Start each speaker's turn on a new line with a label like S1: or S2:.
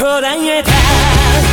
S1: 途絶えた